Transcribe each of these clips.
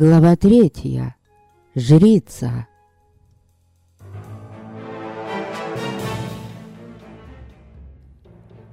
Глава третья. Жрица.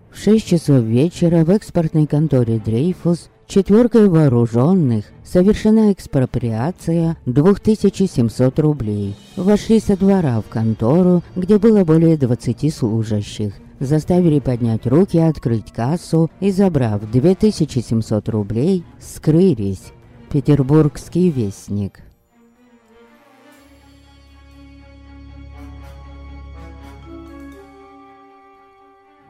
В шесть часов вечера в экспортной конторе «Дрейфус» четверкой вооруженных совершена экспроприация 2700 рублей. Вошли со двора в контору, где было более 20 служащих. Заставили поднять руки, открыть кассу и, забрав 2700 рублей, скрылись. Петербургский вестник.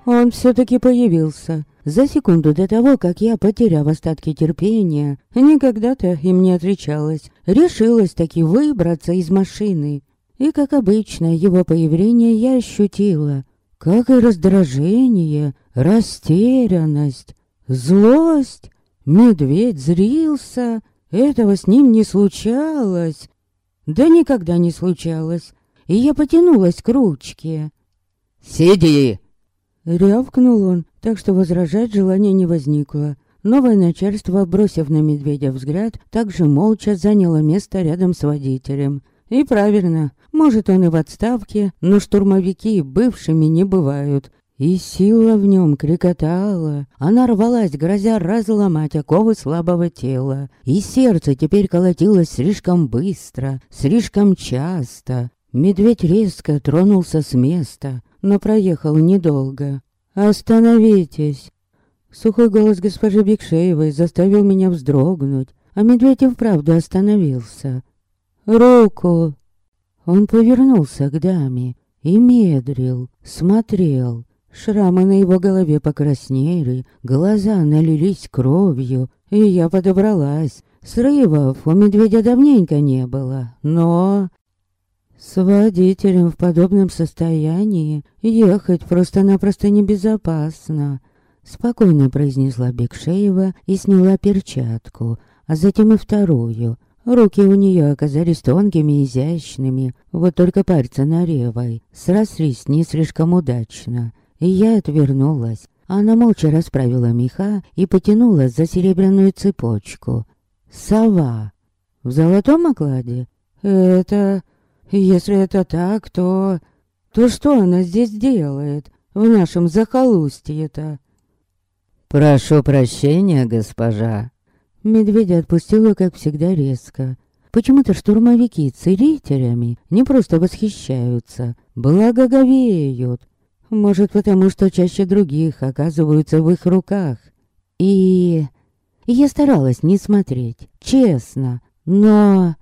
Он все-таки появился. За секунду до того, как я, потеряв остатки терпения, никогда-то им не отличалась, решилась таки выбраться из машины. И, как обычно, его появление я ощутила, как и раздражение, растерянность, злость. Медведь зрился, этого с ним не случалось. Да никогда не случалось. И я потянулась к ручке. «Сиди!» Рявкнул он, так что возражать желания не возникло. Новое начальство, бросив на медведя взгляд, также молча заняло место рядом с водителем. И правильно, может он и в отставке, но штурмовики бывшими не бывают. И сила в нем крикотала. Она рвалась, грозя разломать оковы слабого тела. И сердце теперь колотилось слишком быстро, слишком часто. Медведь резко тронулся с места, но проехал недолго. «Остановитесь!» Сухой голос госпожи Бекшеевой заставил меня вздрогнуть, а медведь и вправду остановился. «Руку!» Он повернулся к даме и медрил, смотрел. Шрамы на его голове покраснели, глаза налились кровью, и я подобралась. Срывов у медведя давненько не было, но с водителем в подобном состоянии ехать просто-напросто небезопасно. Спокойно произнесла Бекшеева и сняла перчатку, а затем и вторую. Руки у нее оказались тонкими и изящными, вот только пальцы на левой срослись не слишком удачно. И я отвернулась. Она молча расправила меха и потянула за серебряную цепочку. Сова. В золотом окладе? Это... Если это так, то... То что она здесь делает? В нашем захолустье-то? «Прошу прощения, госпожа». Медведя отпустила, как всегда, резко. Почему-то штурмовики целителями не просто восхищаются, благоговеют. Может, потому что чаще других оказываются в их руках. И... Я старалась не смотреть, честно, но...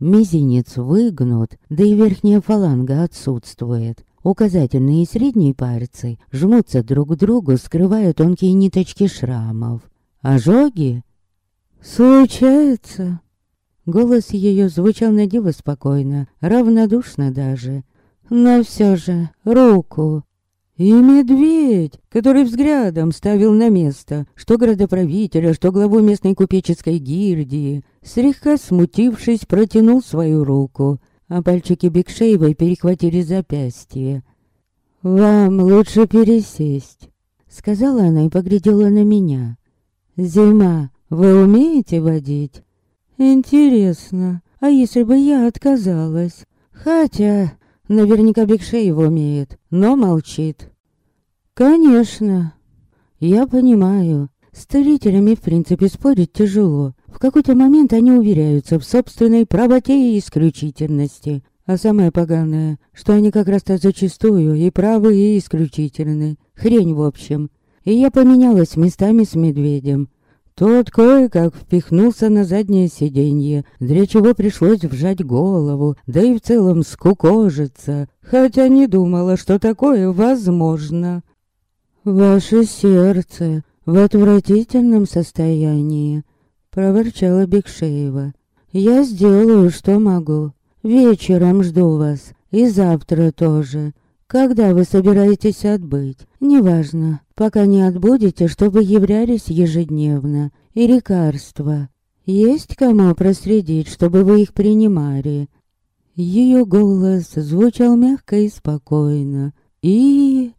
Мизинец выгнут, да и верхняя фаланга отсутствует. Указательные и средние пальцы жмутся друг к другу, скрывая тонкие ниточки шрамов. Ожоги? Случается. Голос ее звучал на диво спокойно, равнодушно даже. Но все же, руку. И медведь, который взглядом ставил на место, что градоправителя, что главу местной купеческой гильдии, слегка смутившись, протянул свою руку, а пальчики Бекшеевой перехватили запястье. «Вам лучше пересесть», — сказала она и поглядела на меня. «Зима, вы умеете водить?» «Интересно, а если бы я отказалась? Хотя Наверняка Бекшеев умеет, но молчит. Конечно. Я понимаю. С целителями, в принципе, спорить тяжело. В какой-то момент они уверяются в собственной правоте и исключительности. А самое поганое, что они как раз-то зачастую и правы, и исключительны. Хрень в общем. И я поменялась местами с медведем. Тот кое-как впихнулся на заднее сиденье, для чего пришлось вжать голову, да и в целом скукожиться, хотя не думала, что такое возможно. «Ваше сердце в отвратительном состоянии», — проворчала Бекшеева. «Я сделаю, что могу. Вечером жду вас, и завтра тоже. Когда вы собираетесь отбыть? Неважно, пока не отбудете, чтобы являлись ежедневно. И лекарства. Есть кому проследить, чтобы вы их принимали?» Ее голос звучал мягко и спокойно. И...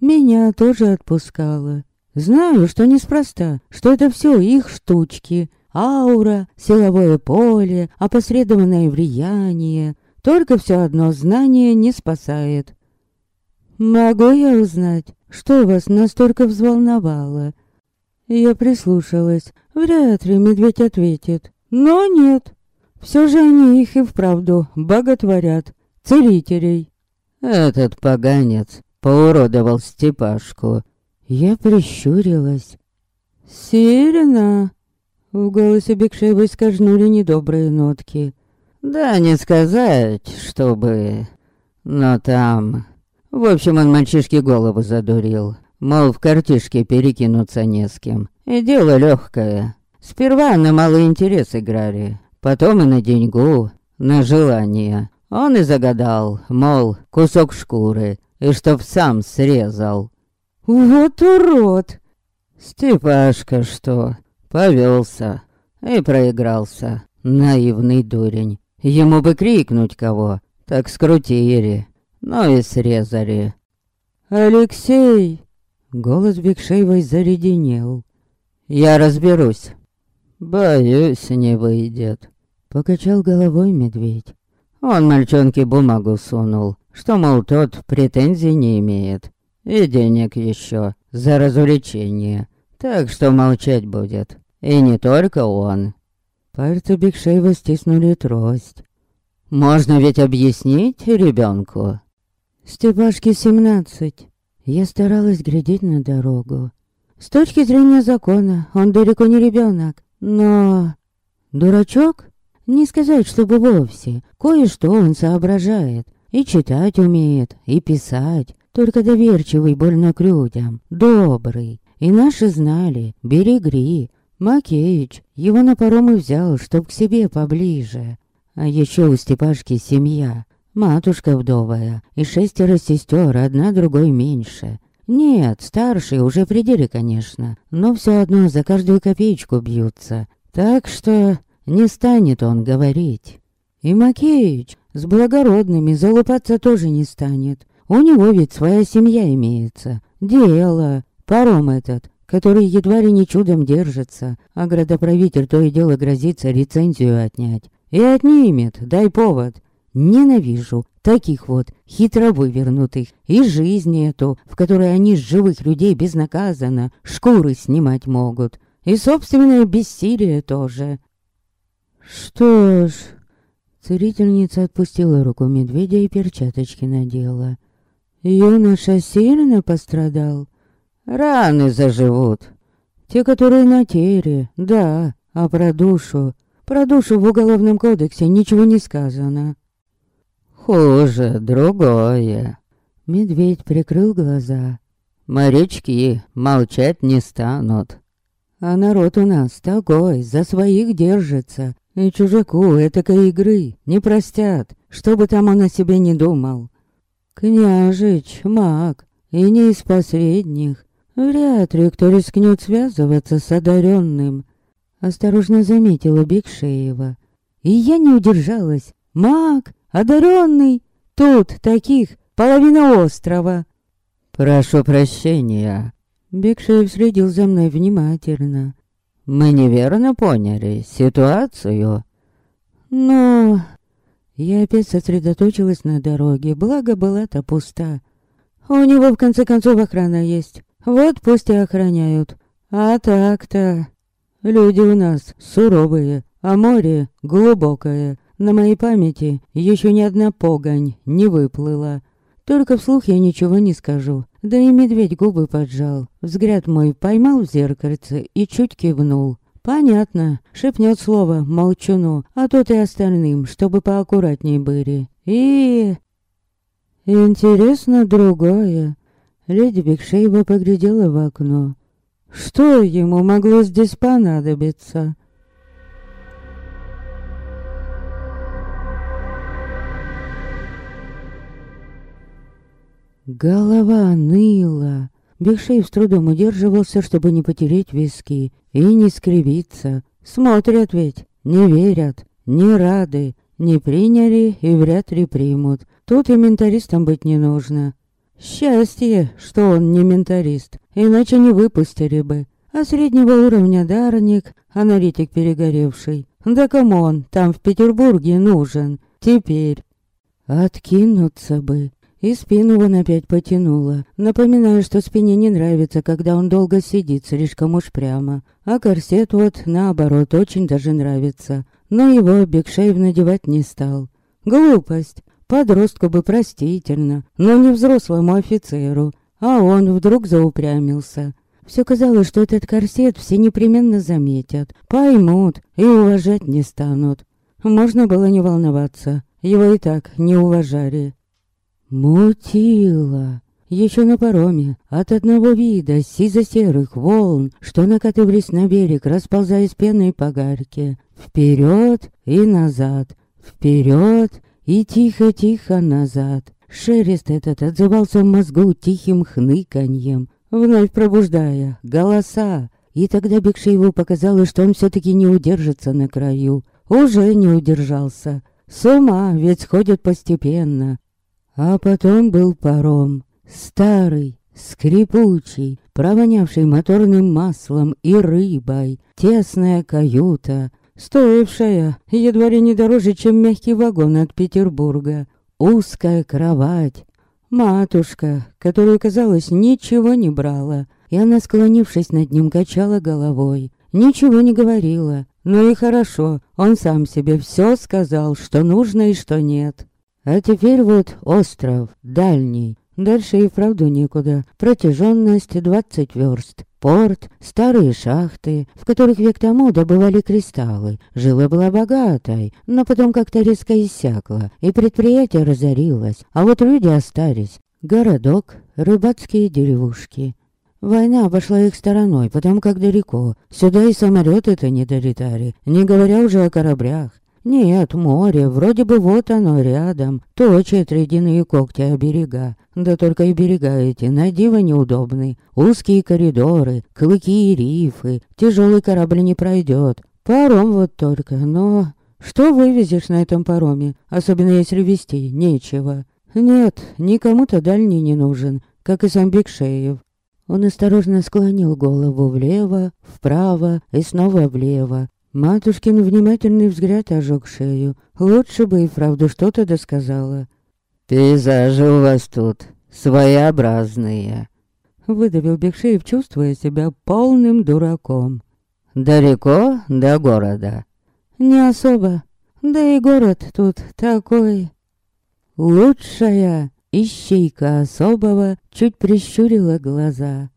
Меня тоже отпускало. Знаю, что неспроста, что это все их штучки. аура, силовое поле, опосредованное влияние. Только все одно знание не спасает. «Могу я узнать, что вас настолько взволновало?» Я прислушалась. Вряд ли медведь ответит. Но нет. Все же они их и вправду боготворят. Целителей. Этот поганец поуродовал Степашку. Я прищурилась. «Сирена!» В голосе Бекшеевой скользнули недобрые нотки. «Да не сказать, чтобы... Но там... В общем, он мальчишке голову задурил. Мол, в картишке перекинуться не с кем. И дело легкое. Сперва на малый интерес играли, потом и на деньгу, на желание. Он и загадал, мол, кусок шкуры, и чтоб сам срезал. «Вот урод!» Степашка что, повелся и проигрался. Наивный дурень. Ему бы крикнуть кого, так скрутили, но и срезали. «Алексей!» Голос Бекшеевой зареденел. «Я разберусь». «Боюсь, не выйдет», — покачал головой медведь. Он мальчонке бумагу сунул, что, мол, тот претензий не имеет. И денег еще за развлечение. Так что молчать будет. И не только он. Пальцы Бекшеева стиснули трость. Можно ведь объяснить ребенку. Степашке семнадцать. Я старалась глядеть на дорогу. С точки зрения закона, он далеко не ребенок. Но... Дурачок? Не сказать, чтобы вовсе. Кое-что он соображает. И читать умеет, и писать. Только доверчивый больно к людям. Добрый. И наши знали, берегри. Макеич его на паром и взял, чтоб к себе поближе. А еще у Степашки семья. Матушка вдовая и шестеро сестер, одна другой меньше. Нет, старшие уже при деле, конечно, но все одно за каждую копеечку бьются. Так что не станет он говорить. И Макеич с благородными залупаться тоже не станет. У него ведь своя семья имеется. Дело. Паром этот, который едва ли не чудом держится, а градоправитель то и дело грозится лицензию отнять. И отнимет, дай повод. Ненавижу таких вот хитро вывернутых. И жизни эту, в которой они с живых людей безнаказанно шкуры снимать могут. И собственное бессилие тоже. Что ж... Целительница отпустила руку медведя и перчаточки надела. Юноша сильно пострадал. Раны заживут. Те, которые на теле, да, а про душу... Про душу в Уголовном кодексе ничего не сказано. Хуже другое. Медведь прикрыл глаза. Морячки молчать не станут. А народ у нас такой, за своих держится. И чужаку этакой игры не простят, что бы там он о себе не думал. Княжич, маг, и не из последних. Вряд ли кто рискнет связываться с одаренным. Осторожно заметила Бекшеева. И я не удержалась. Маг, одаренный, тут таких половина острова. Прошу прощения. Бекшеев следил за мной внимательно. Мы неверно поняли ситуацию. Но... Я опять сосредоточилась на дороге, благо была-то пуста. У него в конце концов охрана есть. Вот пусть и охраняют. А так-то... Люди у нас суровые, а море глубокое. На моей памяти еще ни одна погонь не выплыла. Только вслух я ничего не скажу. Да и медведь губы поджал. Взгляд мой поймал в зеркальце и чуть кивнул. Понятно, шепнет слово молчуну, а тот и остальным, чтобы поаккуратней были. И... Интересно другое. Леди Бекшейба поглядела в окно. Что ему могло здесь понадобиться? Голова ныла. Бекшеев с трудом удерживался, чтобы не потереть виски и не скривиться. Смотрят ведь, не верят, не рады, не приняли и вряд ли примут. Тут и ментаристом быть не нужно. Счастье, что он не ментарист, иначе не выпустили бы. А среднего уровня дарник, аналитик перегоревший. Да кому он там в Петербурге нужен? Теперь. Откинуться бы. И спину вон опять потянула, напоминая, что спине не нравится, когда он долго сидит слишком уж прямо. А корсет вот, наоборот, очень даже нравится. Но его Бекшеев надевать не стал. Глупость. Подростку бы простительно, но не взрослому офицеру. А он вдруг заупрямился. Все казалось, что этот корсет все непременно заметят, поймут и уважать не станут. Можно было не волноваться, его и так не уважали. Мутило. Еще на пароме от одного вида сизо-серых волн, что накатывались на берег, расползаясь пеной по гарке. Вперед и назад, вперед и тихо-тихо назад. Шелест этот отзывался в мозгу тихим хныканьем, вновь пробуждая голоса. И тогда Бекшееву показалось, что он все-таки не удержится на краю. Уже не удержался. С ума ведь сходит постепенно. А потом был паром. Старый, скрипучий, провонявший моторным маслом и рыбой. Тесная каюта, стоившая едва ли не дороже, чем мягкий вагон от Петербурга. Узкая кровать. Матушка, которую, казалось, ничего не брала. И она, склонившись над ним, качала головой. Ничего не говорила. Ну и хорошо, он сам себе все сказал, что нужно и что нет. А теперь вот остров, дальний. Дальше и вправду некуда. Протяженность 20 верст. Порт, старые шахты, в которых век тому добывали кристаллы. Жила была богатой, но потом как-то резко иссякла, и предприятие разорилось, а вот люди остались. Городок, рыбацкие деревушки. Война обошла их стороной, потому как далеко. Сюда и самолеты-то не долетали, не говоря уже о кораблях. Нет, море, вроде бы вот оно рядом, точат ледяные когти о берега. Да только и берега эти на диво неудобны. Узкие коридоры, клыки и рифы, тяжелый корабль не пройдет. Паром вот только, но... Что вывезешь на этом пароме, особенно если вести нечего? Нет, никому-то дальний не нужен, как и сам Бекшеев. Он осторожно склонил голову влево, вправо и снова влево, Матушкин внимательный взгляд ожег шею. Лучше бы и правду что-то досказала. «Пейзажи у вас тут своеобразные», — выдавил Бекшеев, чувствуя себя полным дураком. «Далеко до города?» «Не особо. Да и город тут такой...» Лучшая ищейка особого чуть прищурила глаза.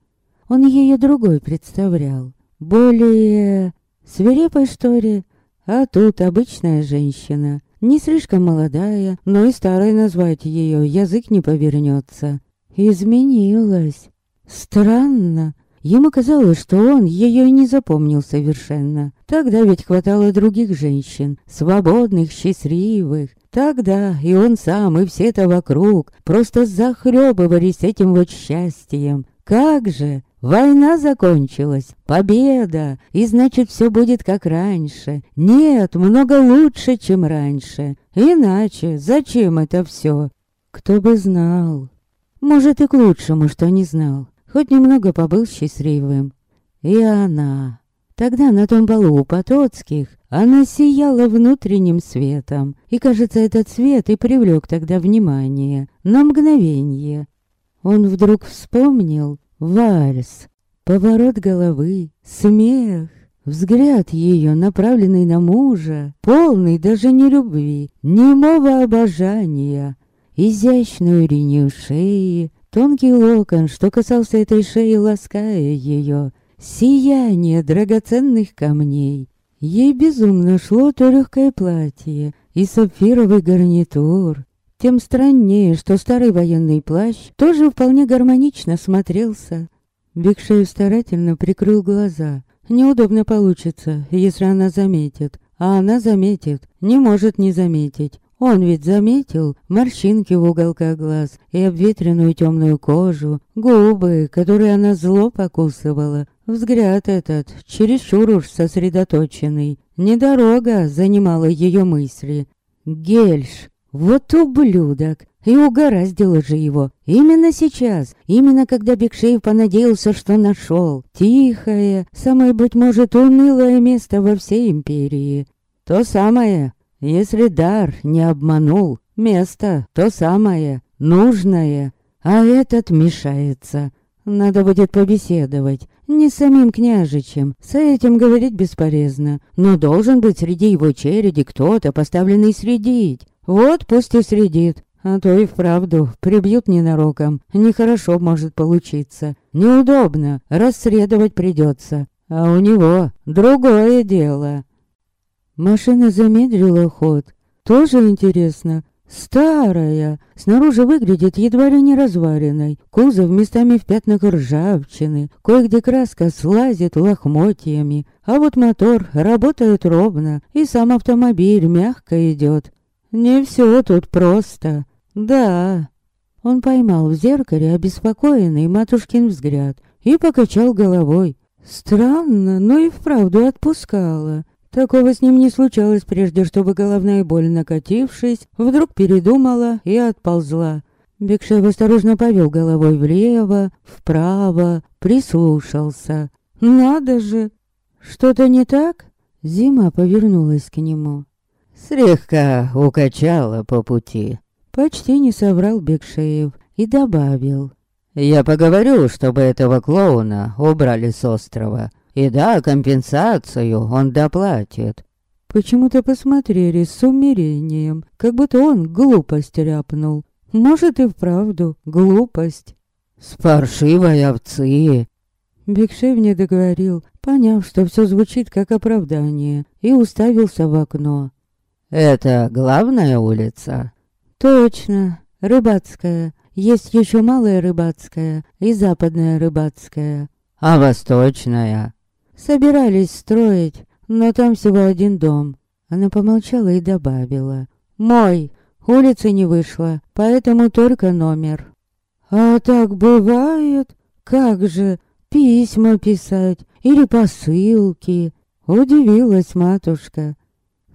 Он ее другой представлял. Более Свирепая история. А тут обычная женщина. Не слишком молодая, но и старой назвать ее язык не повернется. Изменилась. Странно. Ему казалось, что он ее и не запомнил совершенно. Тогда ведь хватало других женщин, свободных, счастливых. Тогда и он сам, и все-то вокруг просто захлебывались этим вот счастьем. Как же! Война закончилась, победа, и значит все будет как раньше. Нет, много лучше, чем раньше. Иначе зачем это все? Кто бы знал. Может и к лучшему, что не знал. Хоть немного побыл счастливым. И она. Тогда на том балу у Потоцких она сияла внутренним светом. И, кажется, этот свет и привлек тогда внимание. На мгновение. Он вдруг вспомнил, Вальс, поворот головы, смех, взгляд ее, направленный на мужа, полный даже не любви, немого обожания, изящную линию шеи, тонкий локон, что касался этой шеи, лаская ее, сияние драгоценных камней. Ей безумно шло то легкое платье и сапфировый гарнитур, тем страннее, что старый военный плащ тоже вполне гармонично смотрелся. Бекшеев старательно прикрыл глаза. Неудобно получится, если она заметит. А она заметит, не может не заметить. Он ведь заметил морщинки в уголках глаз и обветренную темную кожу, губы, которые она зло покусывала. Взгляд этот, чересчур уж сосредоточенный. Недорога занимала ее мысли. Гельш, вот ублюдок! И угораздило же его. Именно сейчас, именно когда Бекшеев понадеялся, что нашел. Тихое, самое, быть может, унылое место во всей империи. То самое, если дар не обманул, место то самое, нужное. А этот мешается. Надо будет побеседовать. Не с самим княжичем, с этим говорить бесполезно. Но должен быть среди его череди кто-то, поставленный следить. Вот пусть и следит. А то и вправду прибьют ненароком. Нехорошо может получиться. Неудобно, расследовать придется. А у него другое дело. Машина замедлила ход. Тоже интересно, Старая, снаружи выглядит едва ли не разваренной, кузов местами в пятнах ржавчины, кое-где краска слазит лохмотьями, а вот мотор работает ровно, и сам автомобиль мягко идет. Не все тут просто. Да. Он поймал в зеркале обеспокоенный матушкин взгляд и покачал головой. Странно, но и вправду отпускала. Такого с ним не случалось прежде, чтобы головная боль, накатившись, вдруг передумала и отползла. Бекшев осторожно повел головой влево, вправо, прислушался. «Надо же! Что-то не так?» Зима повернулась к нему. Слегка укачала по пути. Почти не соврал Бекшеев и добавил. «Я поговорю, чтобы этого клоуна убрали с острова. И да, компенсацию он доплатит. Почему-то посмотрели с умерением, как будто он глупость ляпнул. Может и вправду глупость. С паршивой овцы. Бекшев не договорил, поняв, что все звучит как оправдание, и уставился в окно. «Это главная улица?» «Точно, рыбацкая. Есть еще малая рыбацкая и западная рыбацкая». «А восточная?» Собирались строить, но там всего один дом. Она помолчала и добавила. Мой, улицы не вышло, поэтому только номер. А так бывает? Как же, письма писать или посылки? Удивилась матушка.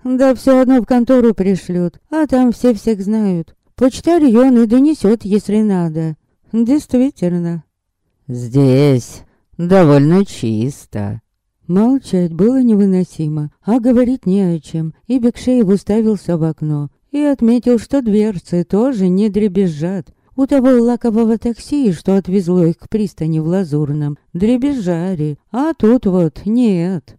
Да все одно в контору пришлют, а там все всех знают. Почтальон и донесет, если надо. Действительно. Здесь довольно чисто. Молчать было невыносимо, а говорить не о чем, и Бекшеев уставился в окно и отметил, что дверцы тоже не дребезжат. У того лакового такси, что отвезло их к пристани в Лазурном, дребезжали, а тут вот нет.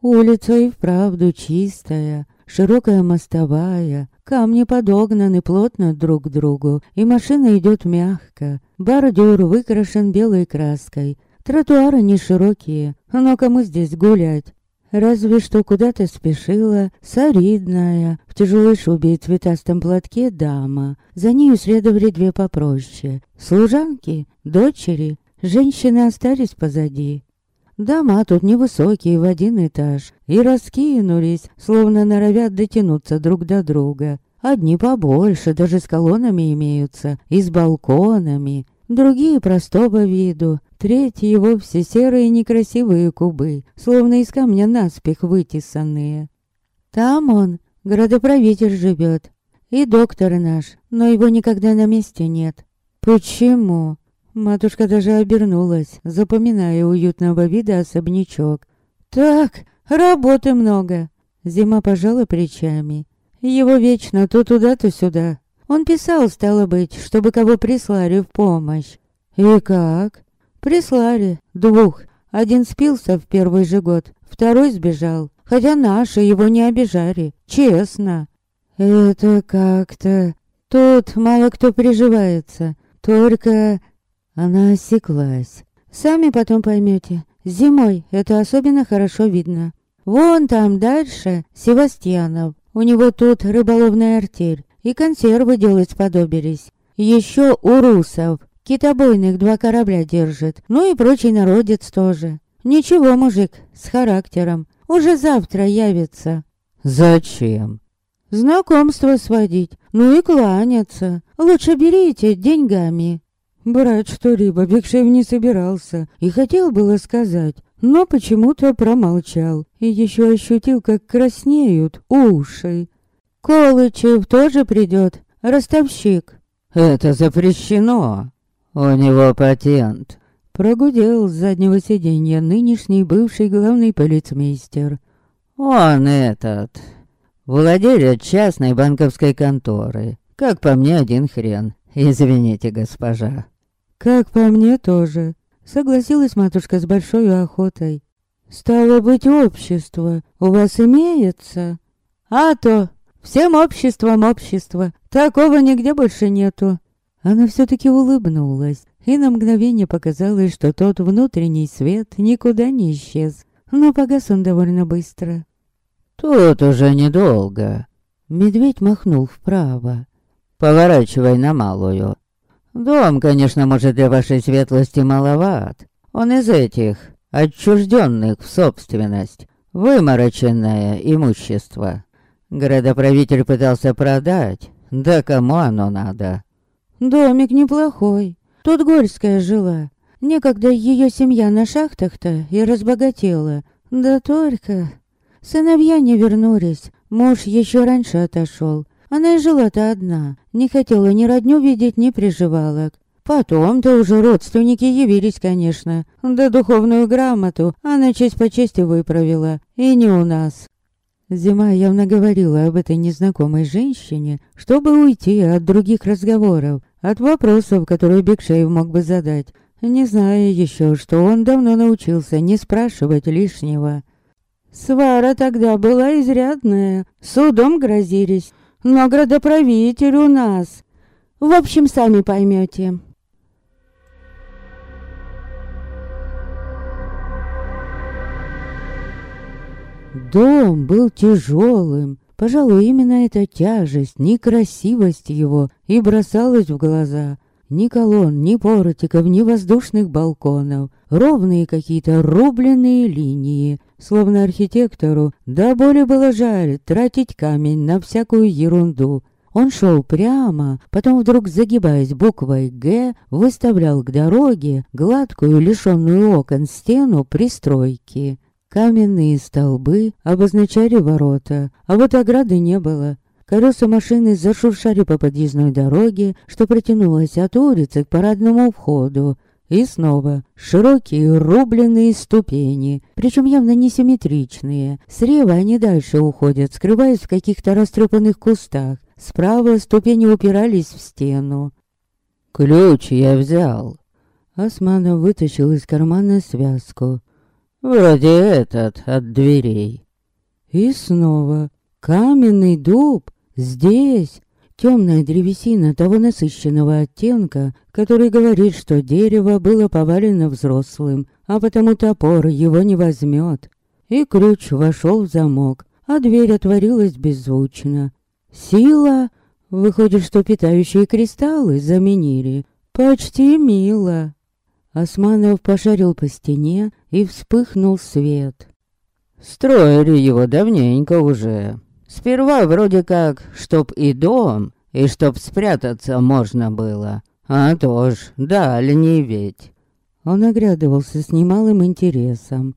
Улица и вправду чистая, широкая мостовая, камни подогнаны плотно друг к другу, и машина идет мягко. Бордюр выкрашен белой краской, Тротуары не широкие, но кому здесь гулять? Разве что куда-то спешила солидная, в тяжелой шубе и цветастом платке дама. За нею следовали две попроще. Служанки, дочери, женщины остались позади. Дома тут невысокие, в один этаж, и раскинулись, словно норовят дотянуться друг до друга. Одни побольше, даже с колоннами имеются, и с балконами. Другие простого виду, Третьи вовсе серые некрасивые кубы, словно из камня наспех вытесанные. Там он, градоправитель живет, и доктор наш, но его никогда на месте нет. Почему? Матушка даже обернулась, запоминая уютного вида особнячок. Так, работы много. Зима пожала плечами. Его вечно то туда, то сюда. Он писал, стало быть, чтобы кого прислали в помощь. И как? Прислали двух. Один спился в первый же год, второй сбежал. Хотя наши его не обижали, честно. Это как-то... Тут мало кто приживается. Только... Она осеклась. Сами потом поймете. Зимой это особенно хорошо видно. Вон там дальше Севастьянов. У него тут рыболовная артель. И консервы делать сподобились. Еще у русов. Китобойных два корабля держит, ну и прочий народец тоже. Ничего, мужик, с характером. Уже завтра явится. Зачем? Знакомство сводить, ну и кланяться. Лучше берите деньгами. Брать что-либо Бекшев не собирался и хотел было сказать, но почему-то промолчал и еще ощутил, как краснеют уши. Колычев тоже придет, ростовщик. Это запрещено. У него патент. Прогудел с заднего сиденья нынешний бывший главный полицмейстер. Он этот... Владелец частной банковской конторы. Как по мне, один хрен. Извините, госпожа. Как по мне тоже. Согласилась матушка с большой охотой. Стало быть, общество у вас имеется? А то, всем обществом общество. Такого нигде больше нету. Она все-таки улыбнулась, и на мгновение показалось, что тот внутренний свет никуда не исчез. Но погас он довольно быстро. Тут уже недолго. Медведь махнул вправо. Поворачивай на малую. Дом, конечно, может для вашей светлости маловат. Он из этих, отчужденных в собственность. Вымороченное имущество. Городоправитель пытался продать. Да кому оно надо? Домик неплохой. Тут Горская жила. Некогда ее семья на шахтах-то и разбогатела. Да только... Сыновья не вернулись. Муж еще раньше отошел. Она и жила-то одна. Не хотела ни родню видеть, ни приживалок. Потом-то уже родственники явились, конечно. Да духовную грамоту она честь по чести выправила. И не у нас. Зима явно говорила об этой незнакомой женщине, чтобы уйти от других разговоров, от вопросов, которые Бекшеев мог бы задать, не зная еще, что он давно научился не спрашивать лишнего. Свара тогда была изрядная, судом грозились, но градоправитель у нас. В общем, сами поймете. Дом был тяжелым. Пожалуй, именно эта тяжесть, некрасивость его и бросалась в глаза. Ни колонн, ни портиков, ни воздушных балконов. Ровные какие-то рубленые линии. Словно архитектору, да более было жаль тратить камень на всякую ерунду. Он шел прямо, потом вдруг загибаясь буквой «Г», выставлял к дороге гладкую, лишенную окон стену пристройки. Каменные столбы обозначали ворота, а вот ограды не было. Колеса машины зашуршали по подъездной дороге, что протянулась от улицы к парадному входу. И снова широкие рубленые ступени, причем явно несимметричные. Слева они дальше уходят, скрываясь в каких-то растрепанных кустах. Справа ступени упирались в стену. «Ключ я взял». Османов вытащил из кармана связку. Вроде этот от дверей. И снова каменный дуб здесь. Темная древесина того насыщенного оттенка, который говорит, что дерево было повалено взрослым, а потому топор его не возьмет. И ключ вошел в замок, а дверь отворилась беззвучно. Сила? Выходит, что питающие кристаллы заменили. Почти мило. Османов пошарил по стене, и вспыхнул свет. Строили его давненько уже. Сперва вроде как, чтоб и дом, и чтоб спрятаться можно было. А то ж, дальний ведь. Он оглядывался с немалым интересом.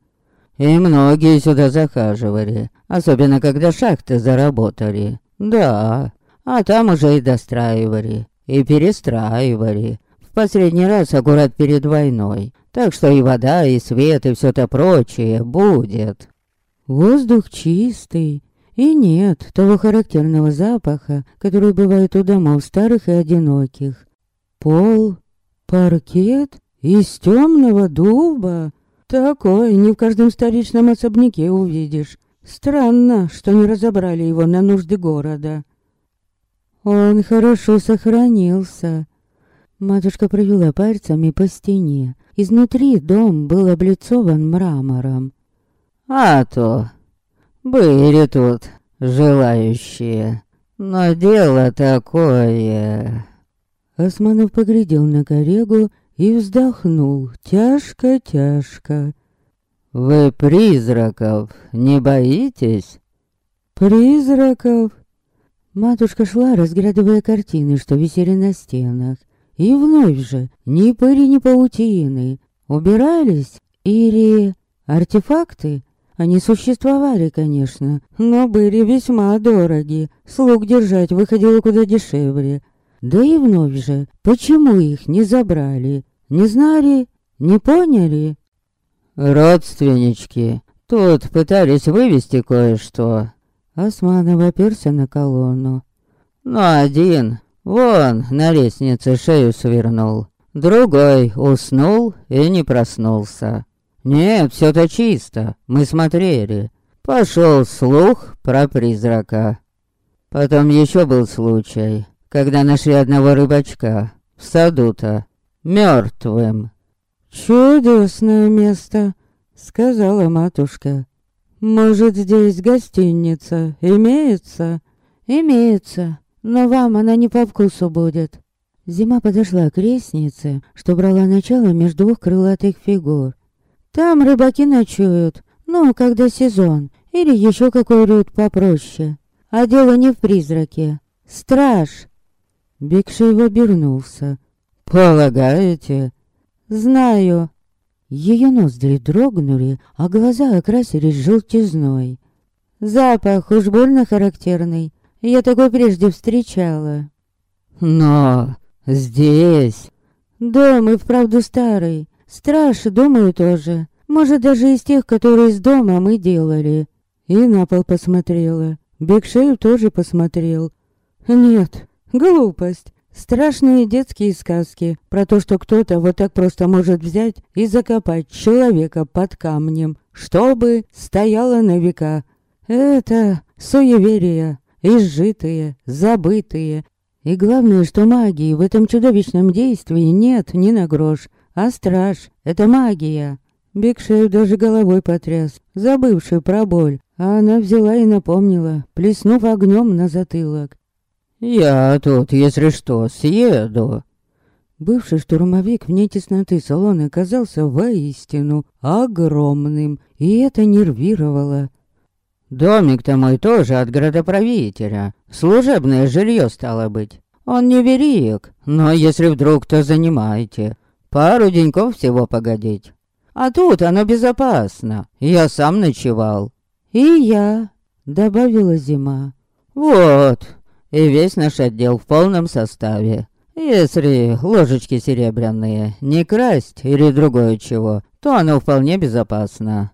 И многие сюда захаживали, особенно когда шахты заработали. Да, а там уже и достраивали, и перестраивали. В последний раз аккурат перед войной. Так что и вода, и свет, и все это прочее будет. Воздух чистый. И нет того характерного запаха, который бывает у домов старых и одиноких. Пол, паркет из темного дуба. Такое не в каждом столичном особняке увидишь. Странно, что не разобрали его на нужды города. Он хорошо сохранился. Матушка провела пальцами по стене. Изнутри дом был облицован мрамором. А то были тут желающие. Но дело такое... Османов поглядел на корегу и вздохнул тяжко-тяжко. «Вы призраков не боитесь?» «Призраков?» Матушка шла, разглядывая картины, что висели на стенах. И вновь же, ни пыли, ни паутины. Убирались? Или артефакты? Они существовали, конечно, но были весьма дороги. Слуг держать выходило куда дешевле. Да и вновь же, почему их не забрали? Не знали? Не поняли? Родственнички. Тут пытались вывести кое-что. Османов оперся на колонну. Но один, вон, на лестнице шею свернул. Другой уснул и не проснулся. Нет, все-то чисто, мы смотрели. Пошел слух про призрака. Потом еще был случай, когда нашли одного рыбачка в саду-то, мертвым. «Чудесное место», — сказала матушка. «Может, здесь гостиница имеется?» «Имеется, но вам она не по вкусу будет». Зима подошла к лестнице, что брала начало между двух крылатых фигур. «Там рыбаки ночуют, ну, когда сезон, или еще какой рюд попроще. А дело не в призраке. Страж!» Бекшеев обернулся. «Полагаете?» «Знаю». Ее ноздри дрогнули, а глаза окрасились желтизной. «Запах уж больно характерный. Я такой прежде встречала». «Но здесь...» «Дом и вправду старый. Страж, думаю, тоже. Может, даже из тех, которые из дома мы делали». И на пол посмотрела. Бекшеев тоже посмотрел. «Нет, глупость. Страшные детские сказки про то, что кто-то вот так просто может взять и закопать человека под камнем, чтобы стояло на века. Это суеверия, изжитые, забытые. И главное, что магии в этом чудовищном действии нет ни на грош, а страж — это магия. Бекшеев даже головой потряс, забывший про боль, а она взяла и напомнила, плеснув огнем на затылок. «Я тут, если что, съеду». Бывший штурмовик вне тесноты салона казался воистину огромным, и это нервировало. «Домик-то мой тоже от градоправителя. Служебное жилье стало быть. Он не верик, но если вдруг, то занимайте. Пару деньков всего погодить. А тут оно безопасно. Я сам ночевал». «И я», — добавила зима. «Вот, и весь наш отдел в полном составе. Если ложечки серебряные не красть или другое чего, то оно вполне безопасно.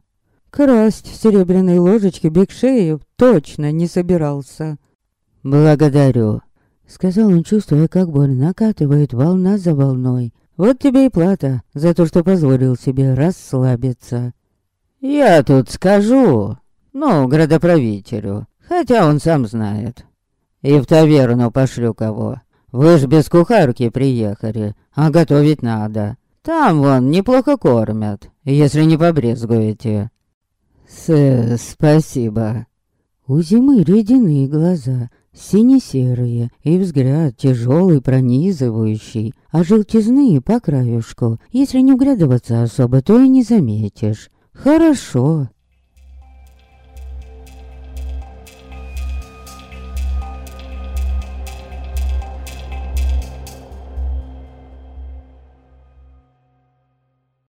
Красть серебряные ложечки Бекшеев точно не собирался. «Благодарю», — сказал он, чувствуя, как боль накатывает волна за волной. «Вот тебе и плата за то, что позволил себе расслабиться». «Я тут скажу, ну, градоправителю, хотя он сам знает. И в таверну пошлю кого. Вы ж без кухарки приехали, а готовить надо. Там вон неплохо кормят, если не побрезгуете. С спасибо. У зимы ледяные глаза, сине-серые, и взгляд тяжелый, пронизывающий, а желтизны по краюшку, если не углядываться особо, то и не заметишь. Хорошо,